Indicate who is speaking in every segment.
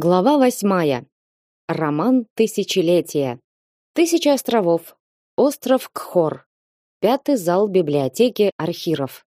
Speaker 1: Глава восьмая. Роман тысячелетия. Тысяча островов. Остров Кхор. Пятый зал библиотеки Архиров.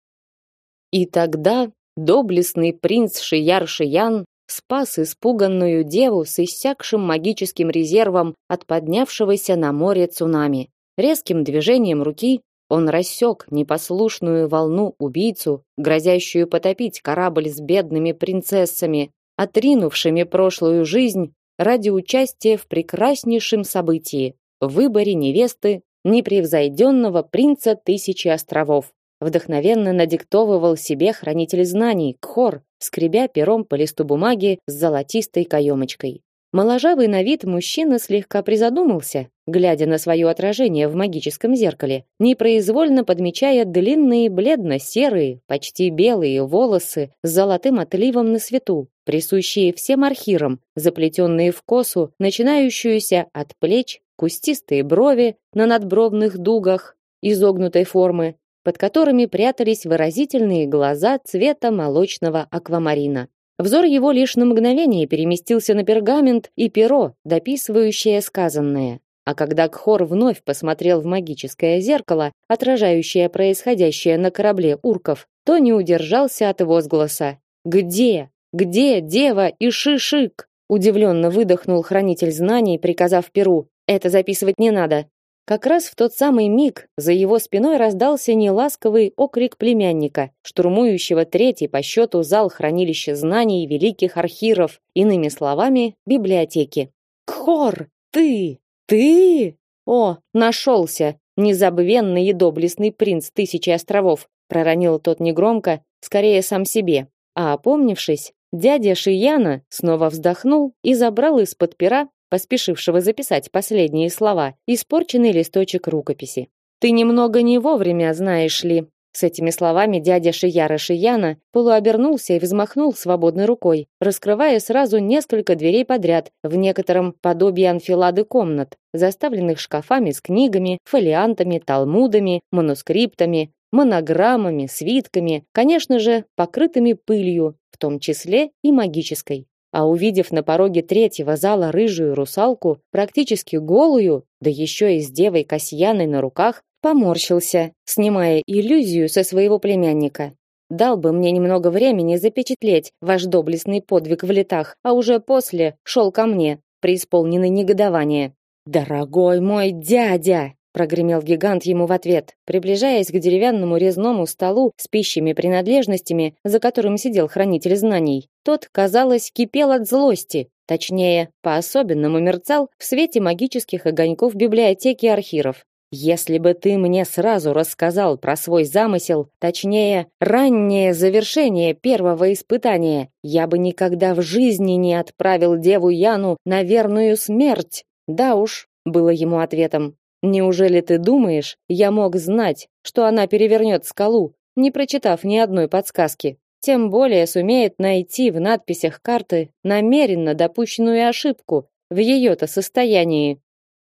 Speaker 1: И тогда доблестный принц Шияр-Шиян спас испуганную деву с иссякшим магическим резервом от поднявшегося на море цунами. Резким движением руки он рассек непослушную волну убийцу, грозящую потопить корабль с бедными принцессами, отринувшими прошлую жизнь ради участия в прекраснейшем событии выборе невесты непревзойденного принца тысячи островов. Вдохновенно надиктовывал себе хранитель знаний Кхор, скребя пером по листу бумаги с золотистой каемочкой. Моложавый на вид мужчина слегка призадумался, глядя на свое отражение в магическом зеркале, непроизвольно подмечая длинные бледно-серые, почти белые волосы с золотым отливом на свету, присущие всем архирам, заплетенные в косу, начинающуюся от плеч, кустистые брови на надбровных дугах изогнутой формы, под которыми прятались выразительные глаза цвета молочного аквамарина. Взор его лишь на мгновение переместился на пергамент и перо, дописывающее сказанное. А когда Кхор вновь посмотрел в магическое зеркало, отражающее происходящее на корабле урков, то не удержался от возгласа: "Где? Где дева и Шишик?" Удивленно выдохнул хранитель знаний, приказав перу: "Это записывать не надо. Как раз в тот самый миг за его спиной раздался неласковый окрик племянника, штурмующего третий по счету зал хранилища знаний великих архиров, иными словами, библиотеки. «Кхор, ты! Ты! О, нашелся! Незабвенный и доблестный принц тысячи островов!» проронил тот негромко, скорее сам себе. А опомнившись, дядя Шияна снова вздохнул и забрал из-под пера поспешившего записать последние слова, испорченный листочек рукописи. Ты немного не вовремя, знаешь ли. С этими словами дядя Шияра Шияна полуобернулся и взмахнул свободной рукой, раскрывая сразу несколько дверей подряд в некотором подобии анфилады комнат, заставленных шкафами с книгами, фолиантами, талмудами, манускриптами, монограммами, свитками, конечно же, покрытыми пылью, в том числе и магической а увидев на пороге третьего зала рыжую русалку, практически голую, да еще и с девой Касьяной на руках, поморщился, снимая иллюзию со своего племянника. Дал бы мне немного времени запечатлеть ваш доблестный подвиг в летах, а уже после шел ко мне, преисполненный негодования. Дорогой мой дядя, прогремел гигант ему в ответ, приближаясь к деревянному резному столу с пищими принадлежностями, за которым сидел хранитель знаний. Тот, казалось, кипел от злости, точнее, по-особенному мерцал в свете магических огоньков библиотеки архиров. Если бы ты мне сразу рассказал про свой замысел, точнее, раннее завершение первого испытания, я бы никогда в жизни не отправил деву Яну на верную смерть. Да уж, было ему ответом. Неужели ты думаешь, я мог знать, что она перевернет скалу, не прочитав ни одной подсказки? Тем более сумеет найти в надписях карты намеренно допущенную ошибку в ее-то состоянии.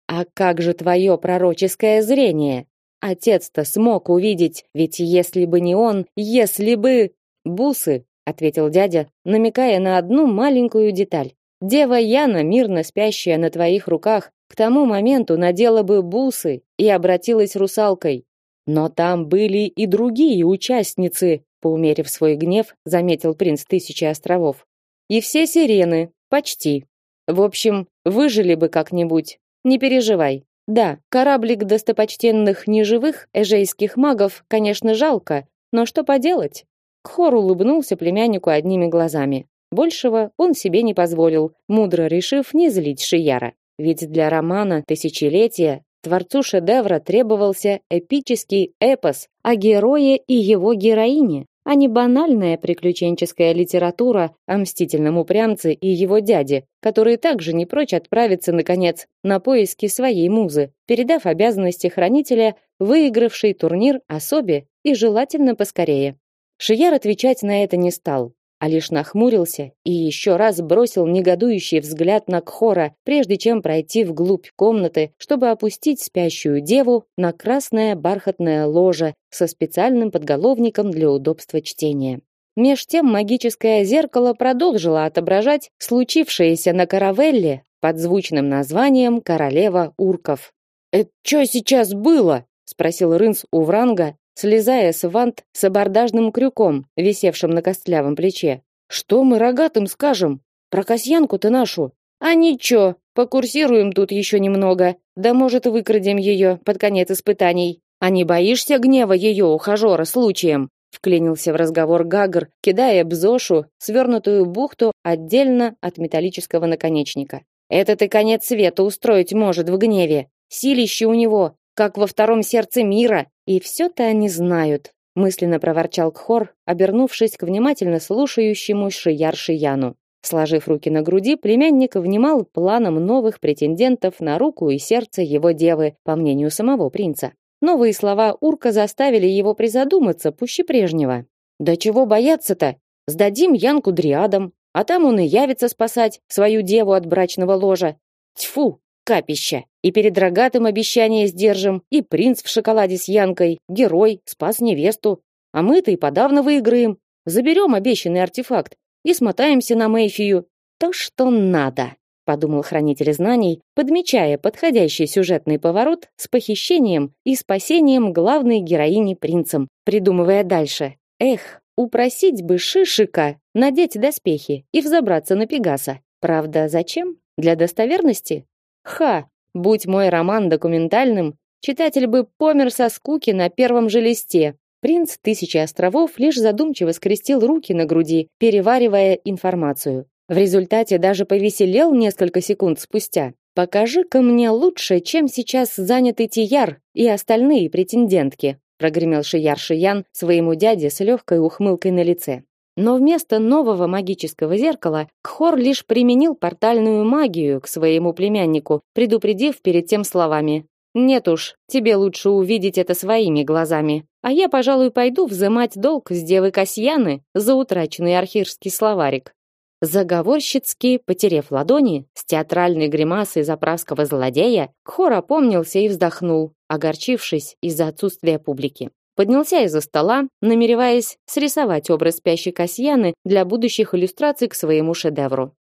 Speaker 1: А как же твое пророческое зрение? Отец-то смог увидеть, ведь если бы не он, если бы... Бусы, ответил дядя, намекая на одну маленькую деталь. Дева Яна, мирно спящая на твоих руках, к тому моменту надела бы бусы и обратилась русалкой. Но там были и другие участницы, поумерив свой гнев, заметил принц Тысячи островов. И все сирены, почти. В общем, выжили бы как-нибудь. Не переживай. Да, кораблик достопочтенных неживых эжейских магов, конечно, жалко, но что поделать? Кхор улыбнулся племяннику одними глазами. Большего он себе не позволил, мудро решив не злить Шияра. Ведь для романа «Тысячелетие» творцу шедевра требовался эпический эпос о герое и его героине, а не банальная приключенческая литература о мстительном упрямце и его дяде, который также не прочь отправиться, наконец, на поиски своей музы, передав обязанности хранителя, выигравшей турнир особе и желательно поскорее. Шияр отвечать на это не стал, а лишь нахмурился и еще раз бросил негодующий взгляд на Кхора, прежде чем пройти вглубь комнаты, чтобы опустить спящую деву на красное бархатное ложе со специальным подголовником для удобства чтения. Меж тем магическое зеркало продолжило отображать случившееся на каравелле под звучным названием «Королева урков». «Это что сейчас было?» — спросил Рынс у Вранга, слезая с вант с абордажным крюком, висевшим на костлявом плече. «Что мы рогатым скажем? Про Касьянку-то нашу?» «А ничего, покурсируем тут еще немного, да, может, выкрадем ее под конец испытаний. А не боишься гнева ее ухажера случаем?» Вклинился в разговор Гагр, кидая бзошу, свернутую бухту отдельно от металлического наконечника. «Это и конец света устроить может в гневе. Силище у него, как во втором сердце мира, и все-то они знают», мысленно проворчал Кхор, обернувшись к внимательно слушающему Шияр Шияну. Сложив руки на груди, племянник внимал планам новых претендентов на руку и сердце его девы, по мнению самого принца. Новые слова Урка заставили его призадуматься пуще прежнего. «Да чего бояться-то? Сдадим Янку дриадам, а там он и явится спасать свою деву от брачного ложа. Тьфу, капище! И перед рогатым обещание сдержим, и принц в шоколаде с Янкой, герой, спас невесту. А мы-то и подавно выиграем. Заберем обещанный артефакт, и смотаемся на Мэйфию. То, что надо, подумал хранитель знаний, подмечая подходящий сюжетный поворот с похищением и спасением главной героини принцем, придумывая дальше. Эх, упросить бы Шишика надеть доспехи и взобраться на Пегаса. Правда, зачем? Для достоверности? Ха, будь мой роман документальным, читатель бы помер со скуки на первом же листе, Принц Тысячи островов лишь задумчиво скрестил руки на груди, переваривая информацию. В результате даже повеселел несколько секунд спустя. «Покажи-ка мне лучше, чем сейчас заняты Тияр и остальные претендентки», прогремел Шияр Шиян своему дяде с легкой ухмылкой на лице. Но вместо нового магического зеркала Кхор лишь применил портальную магию к своему племяннику, предупредив перед тем словами нет уж, тебе лучше увидеть это своими глазами. А я, пожалуй, пойду взимать долг с девы Касьяны за утраченный архирский словарик. Заговорщицки, потерев ладони, с театральной гримасой заправского злодея, Кхор опомнился и вздохнул, огорчившись из-за отсутствия публики. Поднялся из-за стола, намереваясь срисовать образ спящей Касьяны для будущих иллюстраций к своему шедевру.